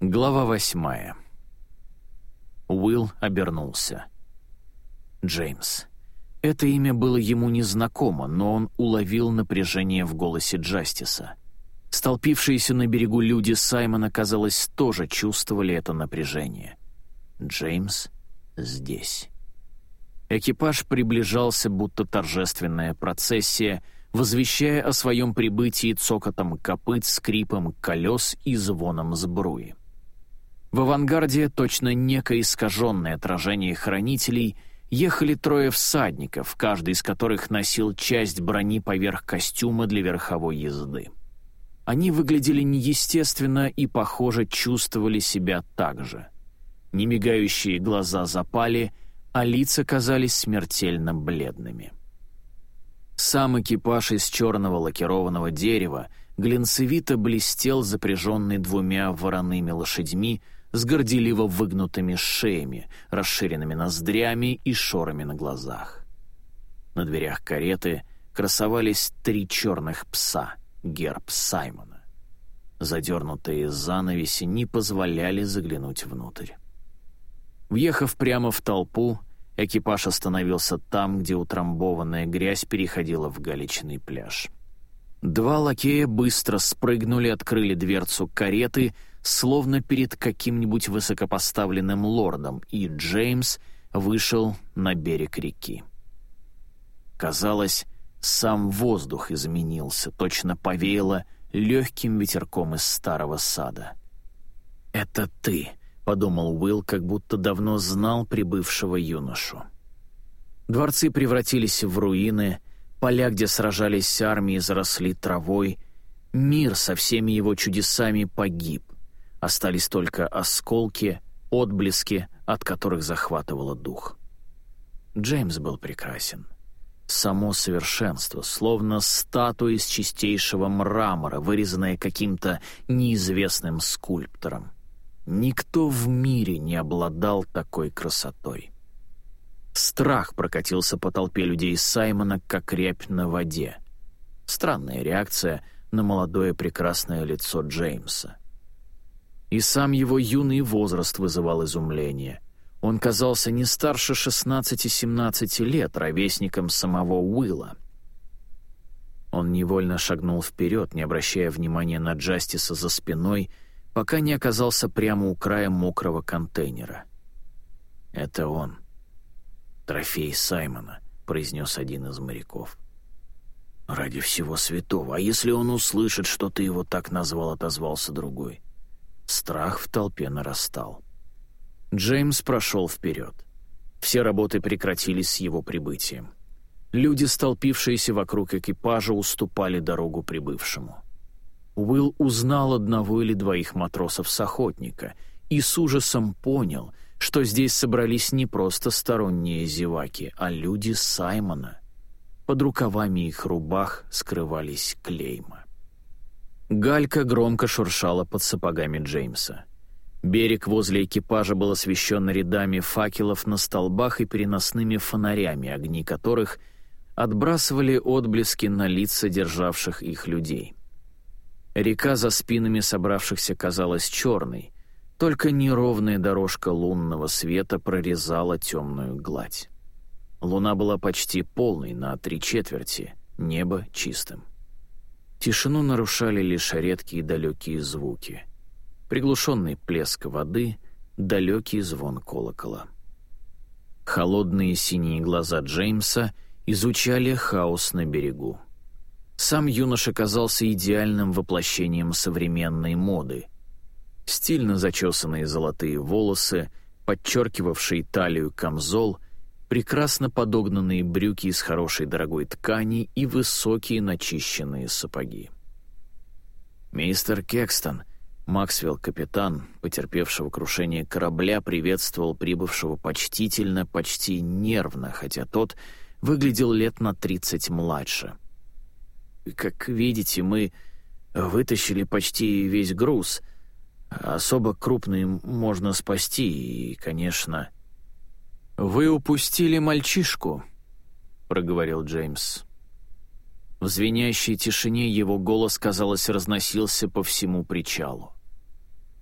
Глава восьмая. Уилл обернулся. Джеймс. Это имя было ему незнакомо, но он уловил напряжение в голосе Джастиса. Столпившиеся на берегу люди Саймона, казалось, тоже чувствовали это напряжение. Джеймс здесь. Экипаж приближался, будто торжественная процессия, возвещая о своем прибытии цокотом копыт, скрипом колес и звоном сбруи. В авангарде, точно некое искаженное отражение хранителей, ехали трое всадников, каждый из которых носил часть брони поверх костюма для верховой езды. Они выглядели неестественно и, похоже, чувствовали себя так же. Немигающие глаза запали, а лица казались смертельно бледными. Сам экипаж из черного лакированного дерева глинцевито блестел, запряженный двумя вороными лошадьми, с горделиво выгнутыми шеями, расширенными ноздрями и шорами на глазах. На дверях кареты красовались три черных пса, герб Саймона. Задернутые занавеси не позволяли заглянуть внутрь. Въехав прямо в толпу, экипаж остановился там, где утрамбованная грязь переходила в галечный пляж. Два лакея быстро спрыгнули, открыли дверцу кареты — словно перед каким-нибудь высокопоставленным лордом, и Джеймс вышел на берег реки. Казалось, сам воздух изменился, точно повеяло легким ветерком из старого сада. «Это ты», — подумал Уилл, как будто давно знал прибывшего юношу. Дворцы превратились в руины, поля, где сражались армии, заросли травой, мир со всеми его чудесами погиб. Остались только осколки, отблески, от которых захватывало дух. Джеймс был прекрасен. Само совершенство, словно статуя из чистейшего мрамора, вырезанная каким-то неизвестным скульптором. Никто в мире не обладал такой красотой. Страх прокатился по толпе людей Саймона, как рябь на воде. Странная реакция на молодое прекрасное лицо Джеймса. И сам его юный возраст вызывал изумление. Он казался не старше 16-17 лет, ровесником самого Уилла. Он невольно шагнул вперед, не обращая внимания на Джастиса за спиной, пока не оказался прямо у края мокрого контейнера. «Это он. Трофей Саймона», — произнес один из моряков. «Ради всего святого, а если он услышит, что ты его так назвал?» — отозвался другой. Страх в толпе нарастал. Джеймс прошел вперед. Все работы прекратились с его прибытием. Люди, столпившиеся вокруг экипажа, уступали дорогу прибывшему. Уилл узнал одного или двоих матросов с охотника и с ужасом понял, что здесь собрались не просто сторонние зеваки, а люди Саймона. Под рукавами их рубах скрывались клейма. Галька громко шуршала под сапогами Джеймса. Берег возле экипажа был освещен рядами факелов на столбах и переносными фонарями, огни которых отбрасывали отблески на лица державших их людей. Река за спинами собравшихся казалась черной, только неровная дорожка лунного света прорезала темную гладь. Луна была почти полной на три четверти, небо чистым. Тишину нарушали лишь редкие далекие звуки. Приглушенный плеск воды, далекий звон колокола. Холодные синие глаза Джеймса изучали хаос на берегу. Сам юноша казался идеальным воплощением современной моды. Стильно зачесанные золотые волосы, подчеркивавшие талию камзол — прекрасно подогнанные брюки из хорошей дорогой ткани и высокие начищенные сапоги. Мистер Кекстон, Максвелл, капитан, потерпевшего крушение корабля, приветствовал прибывшего почтительно, почти нервно, хотя тот выглядел лет на тридцать младше. «Как видите, мы вытащили почти весь груз. Особо крупный можно спасти, и, конечно...» «Вы упустили мальчишку», — проговорил Джеймс. В звенящей тишине его голос, казалось, разносился по всему причалу.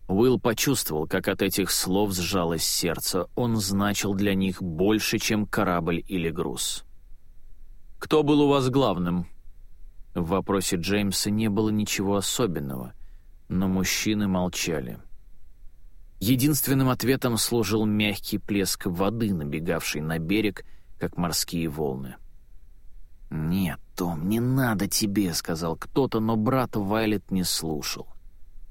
Уилл почувствовал, как от этих слов сжалось сердце. Он значил для них больше, чем корабль или груз. «Кто был у вас главным?» В вопросе Джеймса не было ничего особенного, но мужчины молчали. Единственным ответом служил мягкий плеск воды, набегавший на берег, как морские волны. «Нет, Том, не надо тебе», — сказал кто-то, но брат Вайлет не слушал.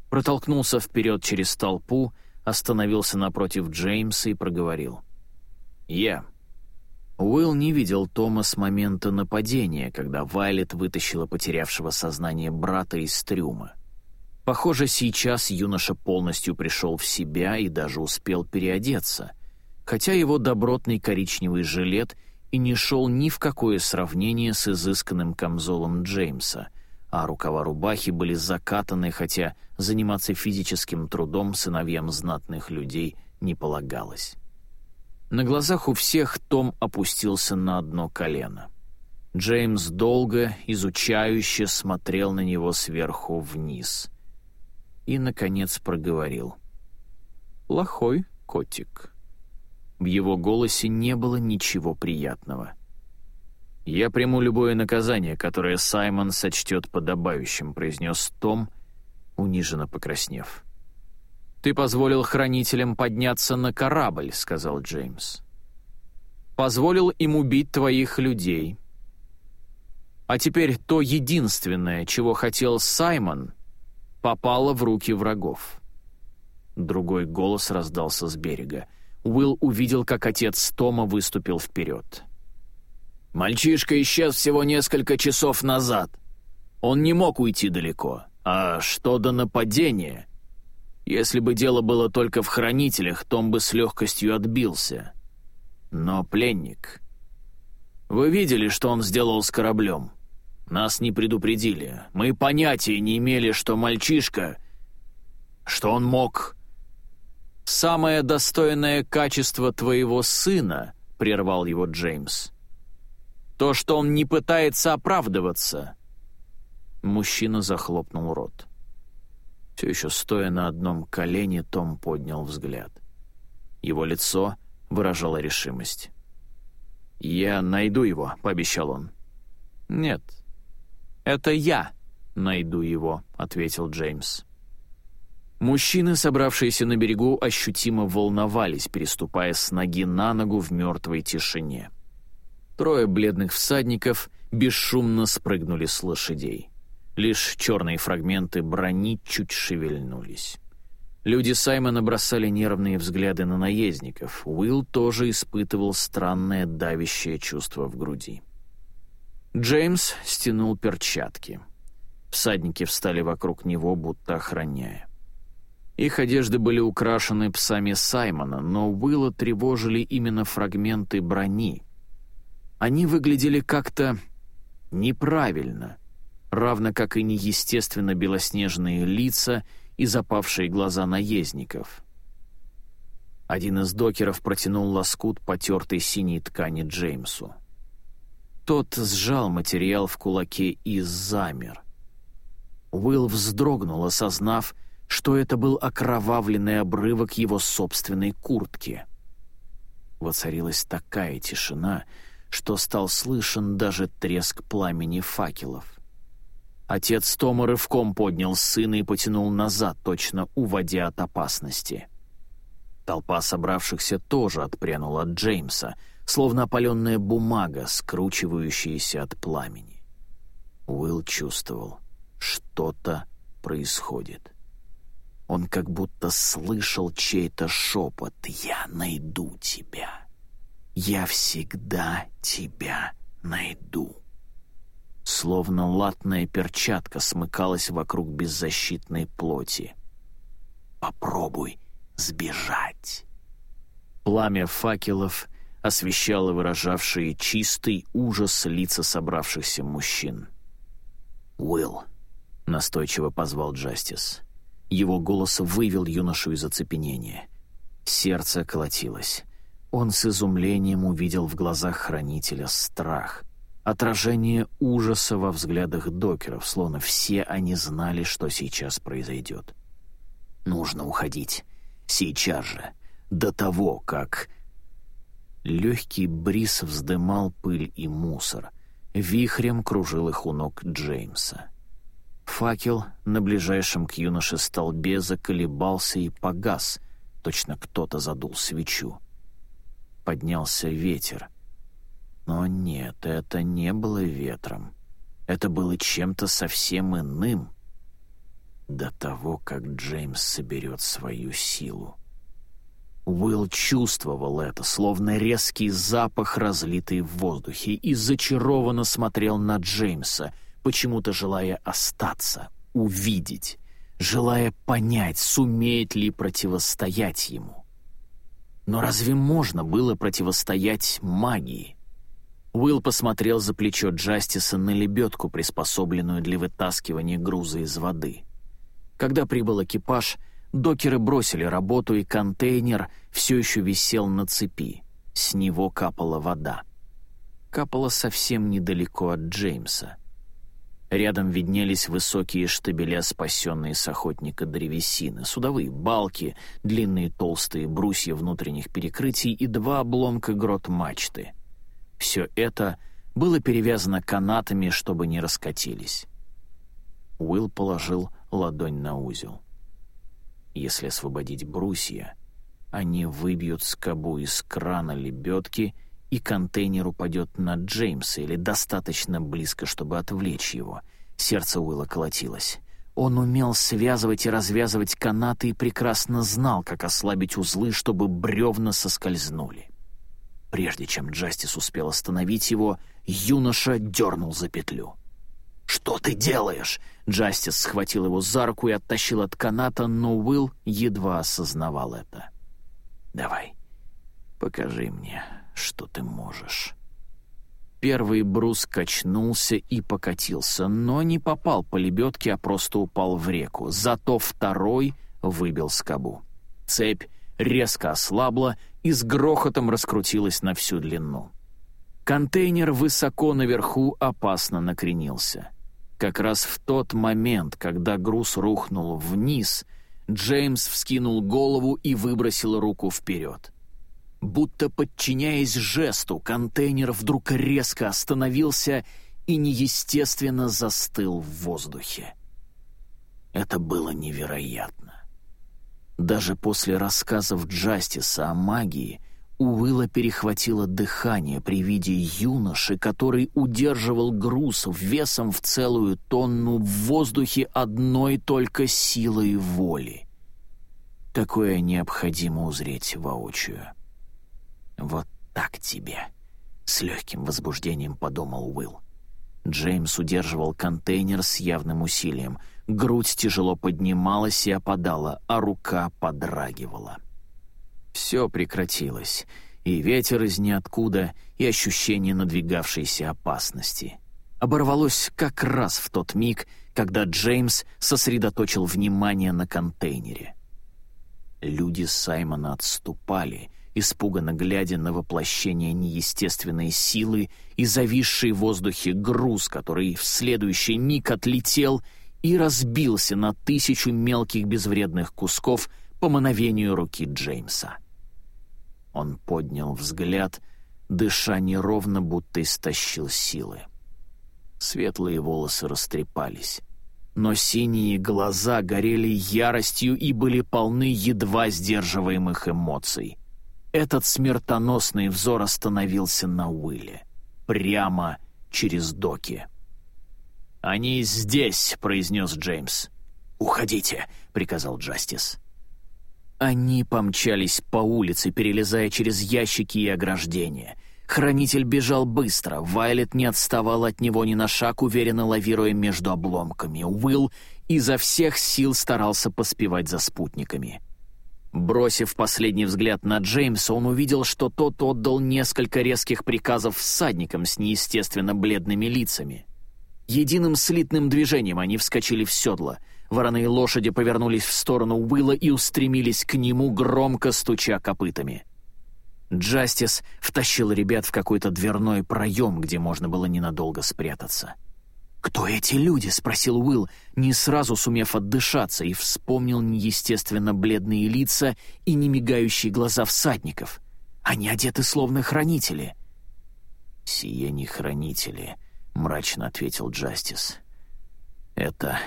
Протолкнулся вперед через толпу, остановился напротив Джеймса и проговорил. «Я». Уилл не видел Тома с момента нападения, когда Вайлет вытащила потерявшего сознание брата из трюма. Похоже, сейчас юноша полностью пришел в себя и даже успел переодеться, хотя его добротный коричневый жилет и не шел ни в какое сравнение с изысканным камзолом Джеймса, а рукава рубахи были закатаны, хотя заниматься физическим трудом сыновьям знатных людей не полагалось. На глазах у всех Том опустился на одно колено. Джеймс долго, изучающе смотрел на него сверху вниз — и, наконец, проговорил. «Плохой котик». В его голосе не было ничего приятного. «Я приму любое наказание, которое Саймон сочтет подобающим», — произнес Том, униженно покраснев. «Ты позволил хранителям подняться на корабль», — сказал Джеймс. «Позволил им убить твоих людей. А теперь то единственное, чего хотел Саймон, попала в руки врагов. Другой голос раздался с берега. Уилл увидел, как отец Тома выступил вперед. «Мальчишка исчез всего несколько часов назад. Он не мог уйти далеко. А что до нападения? Если бы дело было только в хранителях, Том бы с легкостью отбился. Но пленник... Вы видели, что он сделал с кораблем?» Нас не предупредили. Мы понятия не имели, что мальчишка... Что он мог... «Самое достойное качество твоего сына», — прервал его Джеймс. «То, что он не пытается оправдываться». Мужчина захлопнул рот. Все еще стоя на одном колене, Том поднял взгляд. Его лицо выражало решимость. «Я найду его», — пообещал он. «Нет, «Это я найду его», — ответил Джеймс. Мужчины, собравшиеся на берегу, ощутимо волновались, переступая с ноги на ногу в мертвой тишине. Трое бледных всадников бесшумно спрыгнули с лошадей. Лишь черные фрагменты брони чуть шевельнулись. Люди Саймона бросали нервные взгляды на наездников. Уилл тоже испытывал странное давящее чувство в груди. Джеймс стянул перчатки. Всадники встали вокруг него, будто охраняя. Их одежды были украшены псами Саймона, но Уилла тревожили именно фрагменты брони. Они выглядели как-то неправильно, равно как и неестественно белоснежные лица и запавшие глаза наездников. Один из докеров протянул лоскут потертой синей ткани Джеймсу. Тот сжал материал в кулаке и замер. Уилл вздрогнул, осознав, что это был окровавленный обрывок его собственной куртки. Воцарилась такая тишина, что стал слышен даже треск пламени факелов. Отец Тома рывком поднял сына и потянул назад, точно уводя от опасности. Толпа собравшихся тоже отпрянула от Джеймса — словно опаленная бумага, скручивающаяся от пламени. Уилл чувствовал, что-то происходит. Он как будто слышал чей-то шепот «Я найду тебя! Я всегда тебя найду!» Словно латная перчатка смыкалась вокруг беззащитной плоти. «Попробуй сбежать!» Пламя факелов освещала выражавшие чистый ужас лица собравшихся мужчин. «Уилл», — настойчиво позвал Джастис. Его голос вывел юношу из оцепенения. Сердце колотилось. Он с изумлением увидел в глазах хранителя страх, отражение ужаса во взглядах докеров, словно все они знали, что сейчас произойдет. Нужно уходить. Сейчас же. До того, как... Легкий бриз вздымал пыль и мусор. Вихрем кружил их у ног Джеймса. Факел на ближайшем к юноше столбе заколебался и погас. Точно кто-то задул свечу. Поднялся ветер. Но нет, это не было ветром. Это было чем-то совсем иным. До того, как Джеймс соберет свою силу. Уилл чувствовал это, словно резкий запах, разлитый в воздухе, и зачарованно смотрел на Джеймса, почему-то желая остаться, увидеть, желая понять, сумеет ли противостоять ему. Но разве можно было противостоять магии? Уилл посмотрел за плечо Джастиса на лебедку, приспособленную для вытаскивания груза из воды. Когда прибыл экипаж, Докеры бросили работу, и контейнер все еще висел на цепи. С него капала вода. Капала совсем недалеко от Джеймса. Рядом виднелись высокие штабеля, спасенные с охотника древесины, судовые балки, длинные толстые брусья внутренних перекрытий и два обломка грот мачты. Все это было перевязано канатами, чтобы не раскатились. Уилл положил ладонь на узел. Если освободить брусья, они выбьют скобу из крана лебедки, и контейнер упадет на Джеймса или достаточно близко, чтобы отвлечь его. Сердце Уилла колотилось. Он умел связывать и развязывать канаты и прекрасно знал, как ослабить узлы, чтобы бревна соскользнули. Прежде чем Джастис успел остановить его, юноша дернул за петлю. «Что ты делаешь?» Джастис схватил его за руку и оттащил от каната, но Уилл едва осознавал это. «Давай, покажи мне, что ты можешь». Первый брус качнулся и покатился, но не попал по лебедке, а просто упал в реку. Зато второй выбил скобу. Цепь резко ослабла и с грохотом раскрутилась на всю длину. Контейнер высоко наверху опасно накренился. Как раз в тот момент, когда груз рухнул вниз, Джеймс вскинул голову и выбросил руку вперед. Будто подчиняясь жесту, контейнер вдруг резко остановился и неестественно застыл в воздухе. Это было невероятно. Даже после рассказов Джастиса о магии у Уилла перехватило дыхание при виде юноши, который удерживал груз весом в целую тонну в воздухе одной только силой воли. Такое необходимо узреть воочию. «Вот так тебе!» — с легким возбуждением подумал Уилл. Джеймс удерживал контейнер с явным усилием. Грудь тяжело поднималась и опадала, а рука подрагивала. — все прекратилось, и ветер из ниоткуда, и ощущение надвигавшейся опасности. Оборвалось как раз в тот миг, когда Джеймс сосредоточил внимание на контейнере. Люди Саймона отступали, испуганно глядя на воплощение неестественной силы и зависший в воздухе груз, который в следующий миг отлетел и разбился на тысячу мелких безвредных кусков по мановению руки Джеймса. Он поднял взгляд, дыша неровно, будто истощил силы. Светлые волосы растрепались. Но синие глаза горели яростью и были полны едва сдерживаемых эмоций. Этот смертоносный взор остановился на Уилле. Прямо через доки. «Они здесь», — произнес Джеймс. «Уходите», — приказал Джастис. Они помчались по улице, перелезая через ящики и ограждения. Хранитель бежал быстро, Вайлет не отставал от него ни на шаг, уверенно лавируя между обломками. Уилл изо всех сил старался поспевать за спутниками. Бросив последний взгляд на Джеймса, он увидел, что тот отдал несколько резких приказов всадникам с неестественно бледными лицами. Единым слитным движением они вскочили в седло — Вороные лошади повернулись в сторону Уилла и устремились к нему, громко стуча копытами. Джастис втащил ребят в какой-то дверной проем, где можно было ненадолго спрятаться. «Кто эти люди?» — спросил Уилл, не сразу сумев отдышаться, и вспомнил неестественно бледные лица и немигающие глаза всадников. «Они одеты словно хранители». «Сие не хранители», — мрачно ответил Джастис. «Это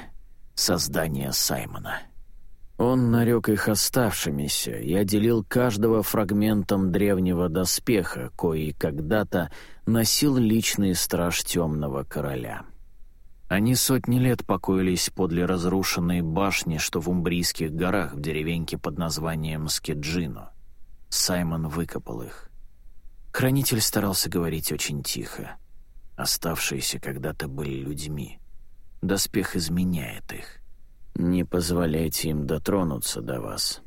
создание Саймона». Он нарек их оставшимися и отделил каждого фрагментом древнего доспеха, кои когда-то носил личный страж темного короля. Они сотни лет покоились подле разрушенной башни, что в Умбрийских горах в деревеньке под названием Скеджино. Саймон выкопал их. Хранитель старался говорить очень тихо. Оставшиеся когда-то были людьми. Доспех изменяет их. «Не позволяйте им дотронуться до вас».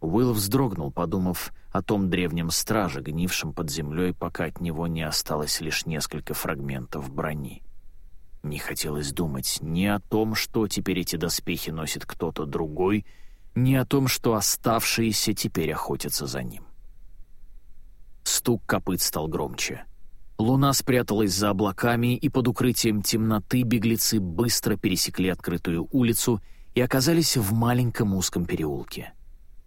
Уилл вздрогнул, подумав о том древнем страже, гнившем под землей, пока от него не осталось лишь несколько фрагментов брони. Не хотелось думать ни о том, что теперь эти доспехи носит кто-то другой, ни о том, что оставшиеся теперь охотятся за ним. Стук копыт стал громче. Луна спряталась за облаками, и под укрытием темноты беглецы быстро пересекли открытую улицу и оказались в маленьком узком переулке.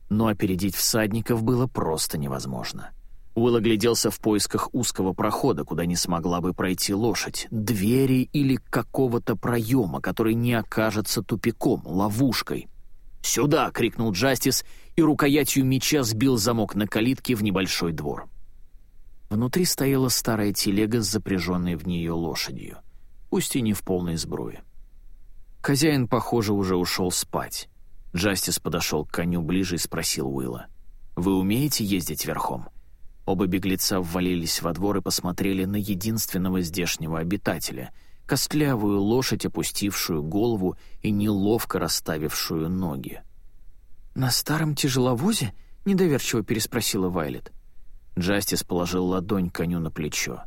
Но опередить всадников было просто невозможно. Уилл огляделся в поисках узкого прохода, куда не смогла бы пройти лошадь, двери или какого-то проема, который не окажется тупиком, ловушкой. «Сюда!» — крикнул Джастис, и рукоятью меча сбил замок на калитке в небольшой двор. Внутри стояла старая телега с запряженной в нее лошадью, пусть и не в полной сбруе. Хозяин, похоже, уже ушел спать. Джастис подошел к коню ближе и спросил Уилла. «Вы умеете ездить верхом?» Оба беглеца ввалились во двор и посмотрели на единственного здешнего обитателя — костлявую лошадь, опустившую голову и неловко расставившую ноги. «На старом тяжеловозе?» — недоверчиво переспросила Вайлет. Джастис положил ладонь коню на плечо.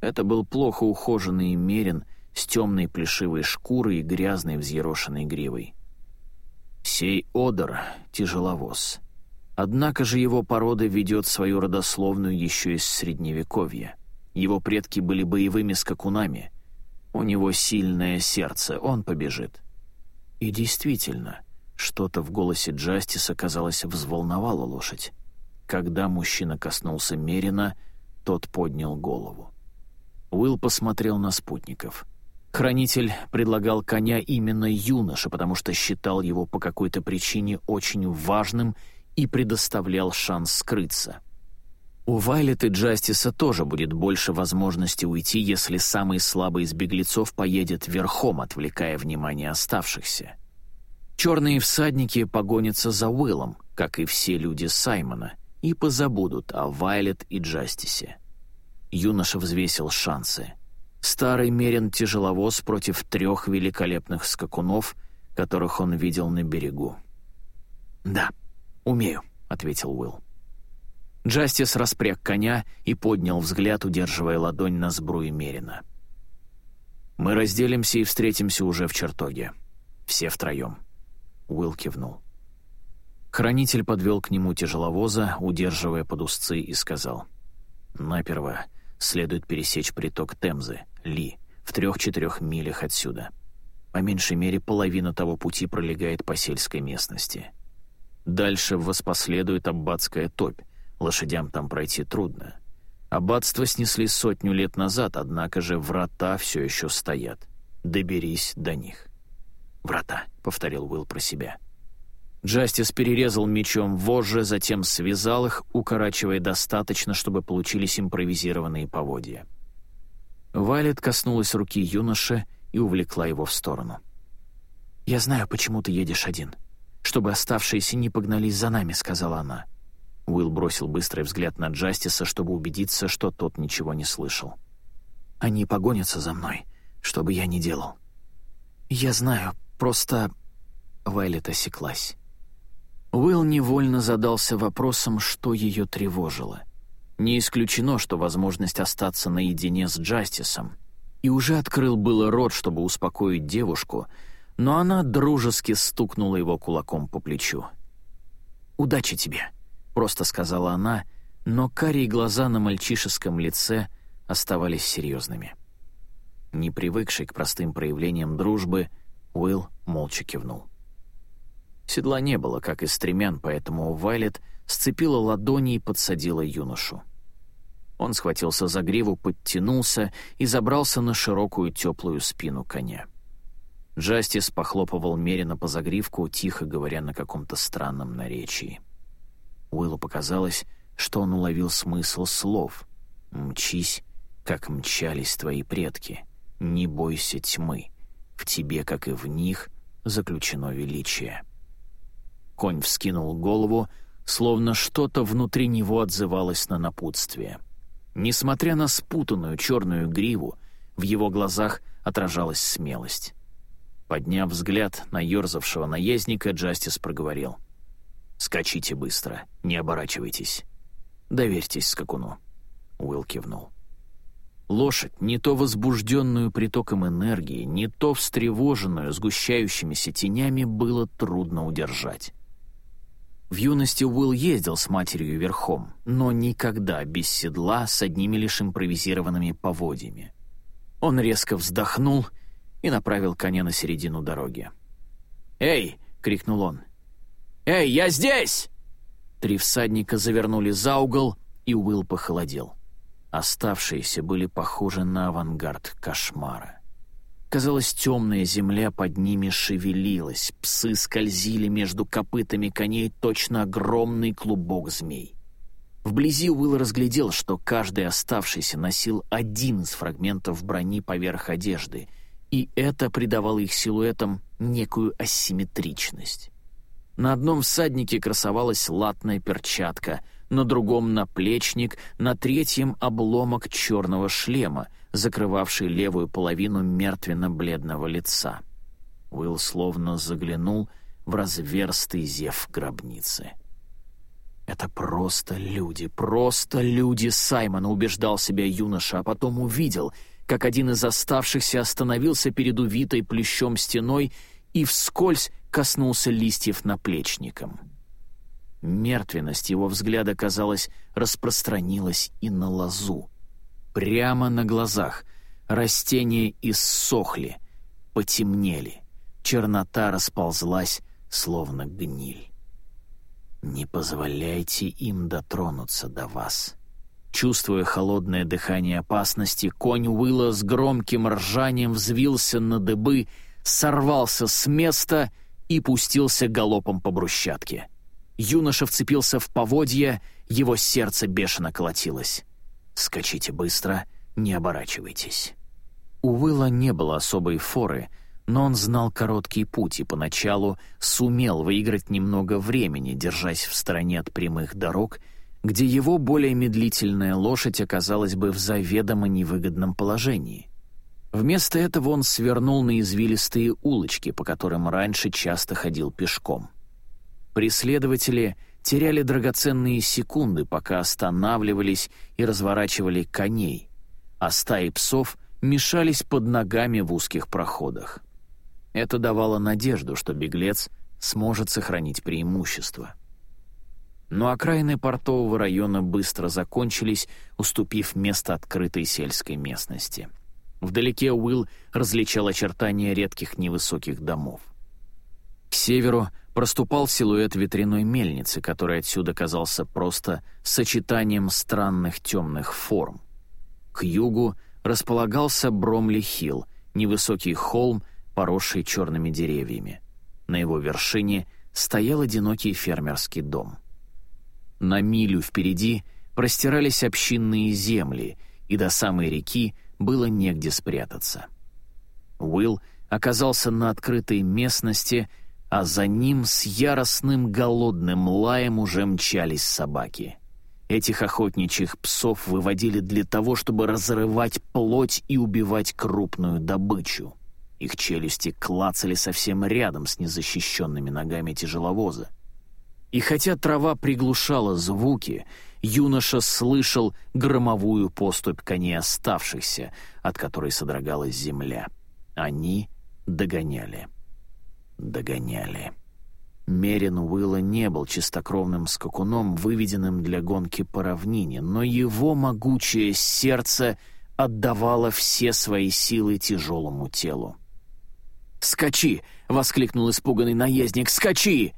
Это был плохо ухоженный мерин с темной плешивой шкурой и грязной взъерошенной гривой. Сей одер — тяжеловоз. Однако же его порода ведет свою родословную еще из Средневековья. Его предки были боевыми скакунами. У него сильное сердце, он побежит. И действительно, что-то в голосе Джастиса, казалось, взволновало лошадь. Когда мужчина коснулся Мерина, тот поднял голову. Уилл посмотрел на спутников. Хранитель предлагал коня именно юноше, потому что считал его по какой-то причине очень важным и предоставлял шанс скрыться. У Вайлет и Джастиса тоже будет больше возможности уйти, если самый слабый из беглецов поедет верхом, отвлекая внимание оставшихся. Черные всадники погонятся за Уиллом, как и все люди Саймона — и позабудут о Вайлет и Джастисе. Юноша взвесил шансы. Старый мерен тяжеловоз против трех великолепных скакунов, которых он видел на берегу. «Да, умею», — ответил Уилл. Джастис распряг коня и поднял взгляд, удерживая ладонь на сбруе Мерина. «Мы разделимся и встретимся уже в чертоге. Все втроем». Уилл кивнул. Хранитель подвел к нему тяжеловоза, удерживая под узцы, и сказал. «Наперво следует пересечь приток Темзы, Ли, в трех-четырех милях отсюда. По меньшей мере половина того пути пролегает по сельской местности. Дальше воспоследует аббатская топь, лошадям там пройти трудно. Аббатство снесли сотню лет назад, однако же врата все еще стоят. Доберись до них». «Врата», — повторил Уилл про себя. Джастис перерезал мечом вожжи, затем связал их, укорачивая достаточно, чтобы получились импровизированные поводья. Вайлет коснулась руки юноши и увлекла его в сторону. «Я знаю, почему ты едешь один. Чтобы оставшиеся не погнались за нами», — сказала она. Уилл бросил быстрый взгляд на Джастиса, чтобы убедиться, что тот ничего не слышал. «Они погонятся за мной, что бы я ни делал». «Я знаю, просто...» Вайлет осеклась. Уилл невольно задался вопросом, что ее тревожило. Не исключено, что возможность остаться наедине с Джастисом. И уже открыл было рот, чтобы успокоить девушку, но она дружески стукнула его кулаком по плечу. «Удачи тебе», — просто сказала она, но карие глаза на мальчишеском лице оставались серьезными. Не привыкший к простым проявлениям дружбы, Уилл молча кивнул. Седла не было, как и стремян, поэтому Вайлет сцепила ладони и подсадила юношу. Он схватился за гриву, подтянулся и забрался на широкую теплую спину коня. Джастис похлопывал Мерина по загривку, тихо говоря на каком-то странном наречии. Уиллу показалось, что он уловил смысл слов. «Мчись, как мчались твои предки. Не бойся тьмы. В тебе, как и в них, заключено величие». Конь вскинул голову, словно что-то внутри него отзывалось на напутствие. Несмотря на спутанную черную гриву, в его глазах отражалась смелость. Подняв взгляд на ерзавшего наездника, Джастис проговорил. «Скачите быстро, не оборачивайтесь. Доверьтесь скакуну». Уилл кивнул. Лошадь, не то возбужденную притоком энергии, не то встревоженную сгущающимися тенями, было трудно удержать. В юности Уилл ездил с матерью верхом, но никогда без седла с одними лишь импровизированными поводьями. Он резко вздохнул и направил коня на середину дороги. «Эй!» — крикнул он. «Эй, я здесь!» Три всадника завернули за угол, и Уилл похолодел. Оставшиеся были похожи на авангард кошмара. Казалось, темная земля под ними шевелилась, псы скользили между копытами коней точно огромный клубок змей. Вблизи Уилл разглядел, что каждый оставшийся носил один из фрагментов брони поверх одежды, и это придавало их силуэтам некую асимметричность. На одном всаднике красовалась латная перчатка, на другом — наплечник, на третьем — обломок черного шлема, закрывавший левую половину мертвенно-бледного лица. Уилл словно заглянул в разверстый зев гробницы. «Это просто люди, просто люди Саймона», — убеждал себя юноша, а потом увидел — как один из оставшихся остановился перед увитой плющом стеной и вскользь коснулся листьев наплечником. Мертвенность его взгляда, казалось, распространилась и на лозу. Прямо на глазах растения иссохли, потемнели, чернота расползлась, словно гниль. «Не позволяйте им дотронуться до вас», Чувствуя холодное дыхание опасности, конь Уилла с громким ржанием взвился на дыбы, сорвался с места и пустился галопом по брусчатке. Юноша вцепился в поводья, его сердце бешено колотилось. «Скачите быстро, не оборачивайтесь». У Уилла не было особой форы, но он знал короткий путь и поначалу сумел выиграть немного времени, держась в стороне от прямых дорог — где его более медлительная лошадь оказалась бы в заведомо невыгодном положении. Вместо этого он свернул на извилистые улочки, по которым раньше часто ходил пешком. Преследователи теряли драгоценные секунды, пока останавливались и разворачивали коней, а стаи псов мешались под ногами в узких проходах. Это давало надежду, что беглец сможет сохранить преимущество. Но окраины портового района быстро закончились, уступив место открытой сельской местности. Вдалеке Уилл различал очертания редких невысоких домов. К северу проступал силуэт ветряной мельницы, который отсюда казался просто сочетанием странных темных форм. К югу располагался Бромли-Хилл, невысокий холм, поросший черными деревьями. На его вершине стоял одинокий фермерский дом — на милю впереди простирались общинные земли, и до самой реки было негде спрятаться. Уилл оказался на открытой местности, а за ним с яростным голодным лаем уже мчались собаки. Этих охотничьих псов выводили для того, чтобы разрывать плоть и убивать крупную добычу. Их челюсти клацали совсем рядом с незащищенными ногами тяжеловоза. И хотя трава приглушала звуки, юноша слышал громовую поступь коней оставшихся, от которой содрогалась земля. Они догоняли. Догоняли. Мерин Уилла не был чистокровным скакуном, выведенным для гонки по равнине, но его могучее сердце отдавала все свои силы тяжелому телу. «Скачи!» — воскликнул испуганный наездник. «Скачи!»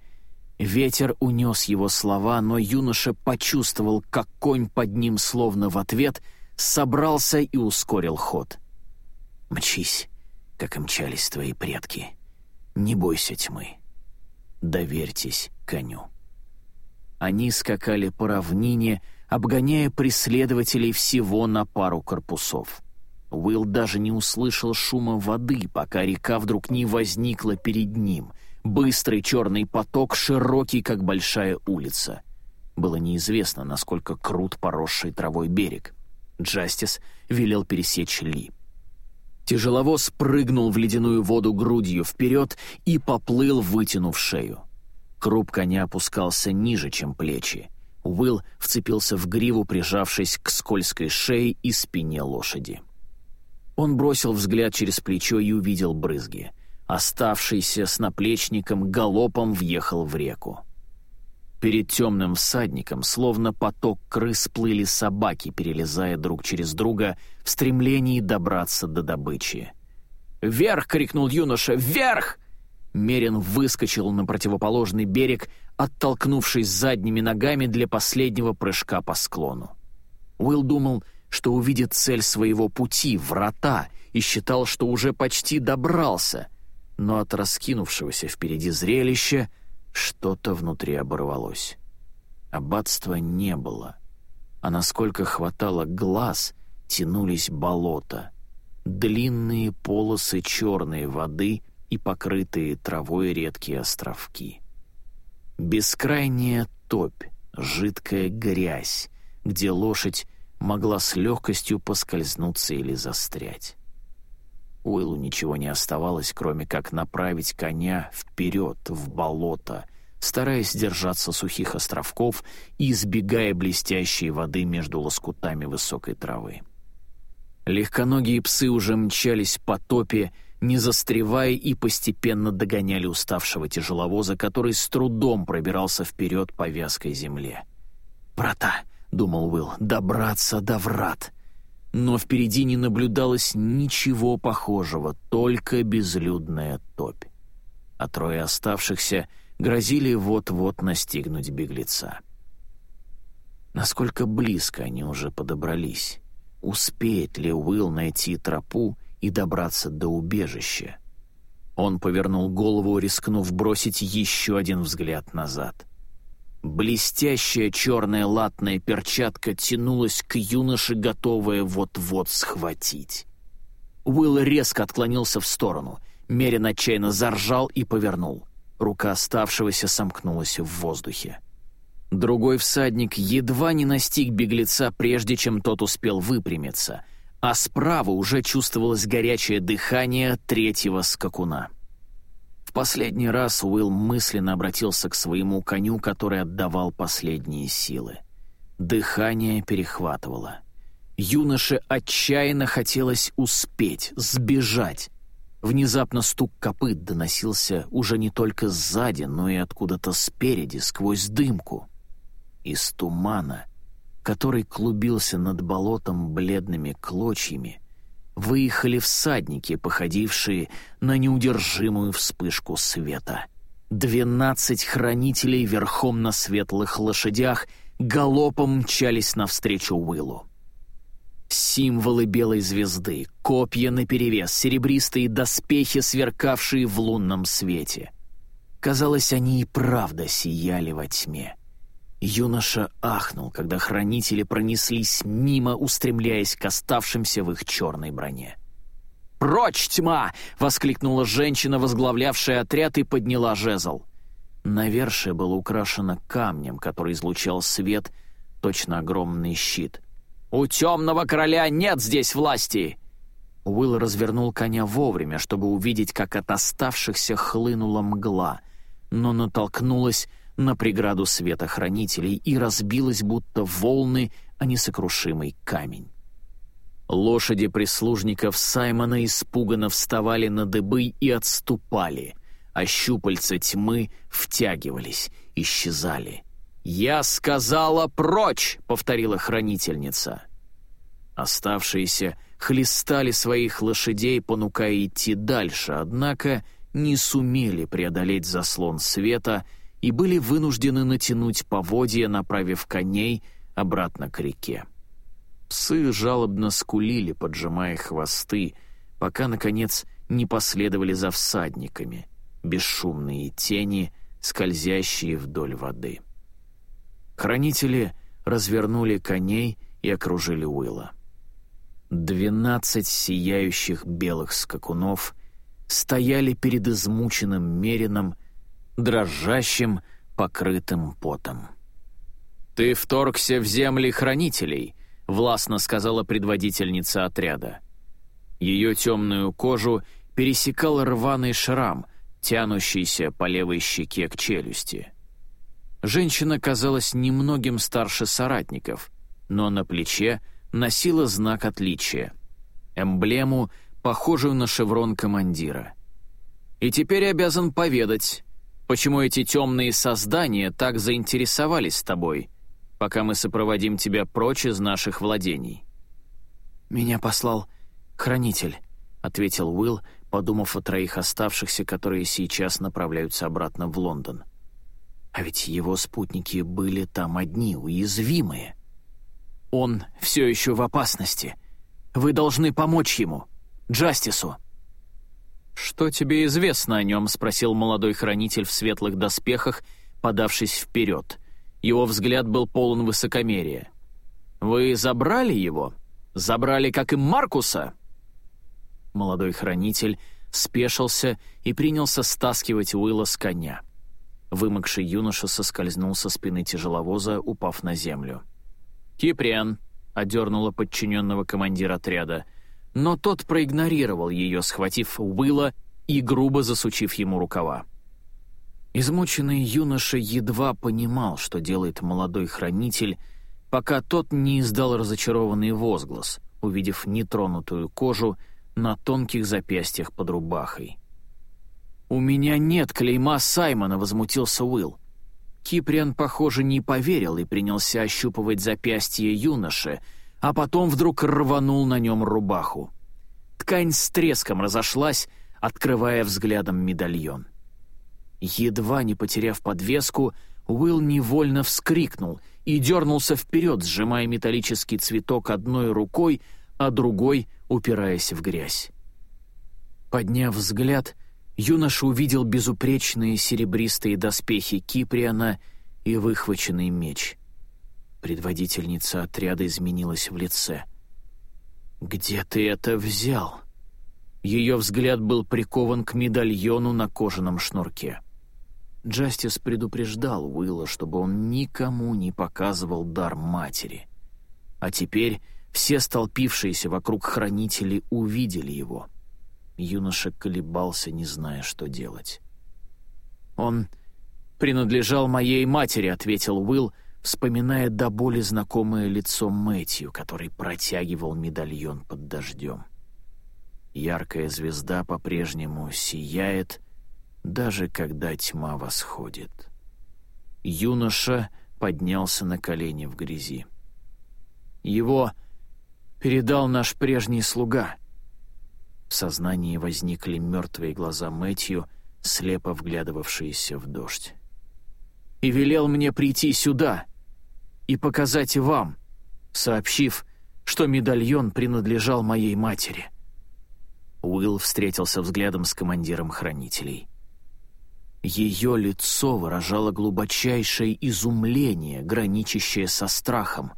Ветер унес его слова, но юноша почувствовал, как конь под ним словно в ответ собрался и ускорил ход. «Мчись, как мчались твои предки. Не бойся тьмы. Доверьтесь коню». Они скакали по равнине, обгоняя преследователей всего на пару корпусов. Уилл даже не услышал шума воды, пока река вдруг не возникла перед ним. Быстрый черный поток, широкий, как большая улица. Было неизвестно, насколько крут поросший травой берег. Джастис велел пересечь Ли. Тяжеловоз прыгнул в ледяную воду грудью вперед и поплыл, вытянув шею. Круп коня опускался ниже, чем плечи. Уилл вцепился в гриву, прижавшись к скользкой шее и спине лошади. Он бросил взгляд через плечо и увидел брызги. Оставшийся с наплечником галопом въехал в реку. Перед темным всадником, словно поток крыс, плыли собаки, перелезая друг через друга в стремлении добраться до добычи. «Вверх!» — крикнул юноша. «Вверх!» Мерин выскочил на противоположный берег, оттолкнувшись задними ногами для последнего прыжка по склону. Уилл думал, что увидит цель своего пути — врата, и считал, что уже почти добрался, но от раскинувшегося впереди зрелища что-то внутри оборвалось. Аббатства не было, а насколько хватало глаз, тянулись болота, длинные полосы черной воды и покрытые травой редкие островки. Бескрайняя топь, жидкая грязь, где лошадь могла с легкостью поскользнуться или застрять. Уиллу ничего не оставалось, кроме как направить коня вперед, в болото, стараясь держаться сухих островков и избегая блестящей воды между лоскутами высокой травы. Легконогие псы уже мчались по топе, не застревая и постепенно догоняли уставшего тяжеловоза, который с трудом пробирался вперед по вязкой земле. «Врата!» — думал Уилл, — «добраться до врат!» Но впереди не наблюдалось ничего похожего, только безлюдная топь. А трое оставшихся грозили вот-вот настигнуть беглеца. Насколько близко они уже подобрались? Успеет ли Уилл найти тропу и добраться до убежища? Он повернул голову, рискнув бросить еще один взгляд назад. Блестящая черная латная перчатка тянулась к юноше, готовая вот-вот схватить. Уилл резко отклонился в сторону. Мерин отчаянно заржал и повернул. Рука оставшегося сомкнулась в воздухе. Другой всадник едва не настиг беглеца, прежде чем тот успел выпрямиться, а справа уже чувствовалось горячее дыхание третьего скакуна. В последний раз Уилл мысленно обратился к своему коню, который отдавал последние силы. Дыхание перехватывало. Юноше отчаянно хотелось успеть, сбежать. Внезапно стук копыт доносился уже не только сзади, но и откуда-то спереди, сквозь дымку. Из тумана, который клубился над болотом бледными клочьями, выехали всадники, походившие на неудержимую вспышку света. Двенадцать хранителей верхом на светлых лошадях галопом мчались навстречу Уиллу. Символы белой звезды, копья наперевес, серебристые доспехи, сверкавшие в лунном свете. Казалось, они и правда сияли во тьме. Юноша ахнул, когда хранители пронеслись мимо, устремляясь к оставшимся в их черной броне. «Прочь, тьма!» — воскликнула женщина, возглавлявшая отряд, и подняла жезл. Навершие было украшено камнем, который излучал свет, точно огромный щит. «У темного короля нет здесь власти!» Уилл развернул коня вовремя, чтобы увидеть, как от оставшихся хлынула мгла, но натолкнулась на преграду света хранителей и разбилась, будто волны, а несокрушимый камень. Лошади прислужников Саймона испуганно вставали на дыбы и отступали, а щупальца тьмы втягивались, исчезали. «Я сказала прочь!» — повторила хранительница. Оставшиеся хлестали своих лошадей, понукая идти дальше, однако не сумели преодолеть заслон света и были вынуждены натянуть поводья, направив коней обратно к реке. Псы жалобно скулили, поджимая хвосты, пока, наконец, не последовали за всадниками, бесшумные тени, скользящие вдоль воды. Хранители развернули коней и окружили Уилла. Двенадцать сияющих белых скакунов стояли перед измученным Мерином, дрожащим, покрытым потом. «Ты вторгся в земли хранителей», — властно сказала предводительница отряда. Ее темную кожу пересекал рваный шрам, тянущийся по левой щеке к челюсти. Женщина казалась немногим старше соратников, но на плече носила знак отличия — эмблему, похожую на шеврон командира. «И теперь обязан поведать, почему эти темные создания так заинтересовались тобой, пока мы сопроводим тебя прочь из наших владений». «Меня послал хранитель», — ответил Уилл, подумав о троих оставшихся, которые сейчас направляются обратно в Лондон. А ведь его спутники были там одни, уязвимые. Он все еще в опасности. Вы должны помочь ему, Джастису. «Что тебе известно о нем?» — спросил молодой хранитель в светлых доспехах, подавшись вперед. Его взгляд был полон высокомерия. «Вы забрали его? Забрали, как и Маркуса?» Молодой хранитель спешился и принялся стаскивать Уилла с коня. Вымокший юноша соскользнул со спины тяжеловоза, упав на землю. «Киприан!» — одернула подчиненного командир отряда. Но тот проигнорировал ее, схватив Уилла и грубо засучив ему рукава. Измученный юноша едва понимал, что делает молодой хранитель, пока тот не издал разочарованный возглас, увидев нетронутую кожу на тонких запястьях под рубахой. «У меня нет клейма Саймона», — возмутился Уилл. Киприан, похоже, не поверил и принялся ощупывать запястье юноши, а потом вдруг рванул на нем рубаху. Ткань с треском разошлась, открывая взглядом медальон. Едва не потеряв подвеску, Уилл невольно вскрикнул и дернулся вперед, сжимая металлический цветок одной рукой, а другой упираясь в грязь. Подняв взгляд, юноша увидел безупречные серебристые доспехи Киприана и выхваченный меч. Предводительница отряда изменилась в лице. «Где ты это взял?» Ее взгляд был прикован к медальону на кожаном шнурке. Джастис предупреждал Уилла, чтобы он никому не показывал дар матери. А теперь все столпившиеся вокруг хранители увидели его — Юноша колебался, не зная, что делать. «Он принадлежал моей матери», — ответил Уилл, вспоминая до боли знакомое лицо Мэтью, который протягивал медальон под дождем. Яркая звезда по-прежнему сияет, даже когда тьма восходит. Юноша поднялся на колени в грязи. «Его передал наш прежний слуга», в сознании возникли мертвые глаза Мэтью, слепо вглядывавшиеся в дождь. «И велел мне прийти сюда и показать вам, сообщив, что медальон принадлежал моей матери». Уилл встретился взглядом с командиром хранителей. Ее лицо выражало глубочайшее изумление, граничащее со страхом.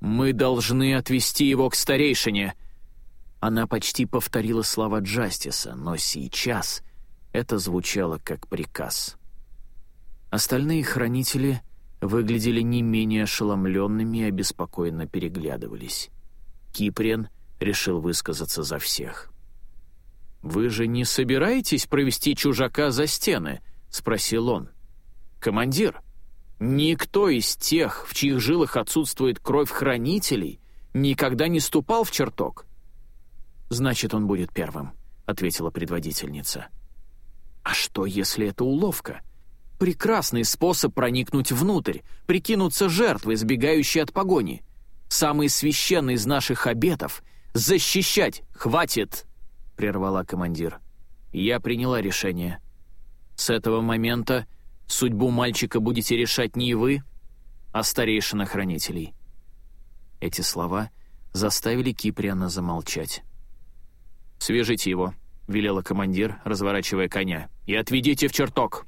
«Мы должны отвести его к старейшине», она почти повторила слова Джастиса, но сейчас это звучало как приказ. Остальные хранители выглядели не менее ошеломленными и обеспокоенно переглядывались. Киприан решил высказаться за всех. «Вы же не собираетесь провести чужака за стены?» — спросил он. «Командир, никто из тех, в чьих жилах отсутствует кровь хранителей, никогда не ступал в чертог. «Значит, он будет первым», — ответила предводительница. «А что, если это уловка? Прекрасный способ проникнуть внутрь, прикинуться жертвой, сбегающей от погони. Самый священный из наших обетов защищать! Хватит!» — прервала командир. «Я приняла решение. С этого момента судьбу мальчика будете решать не вы, а старейшина хранителей». Эти слова заставили Киприана замолчать. «Свяжите его», — велела командир, разворачивая коня, — «и отведите в чертог».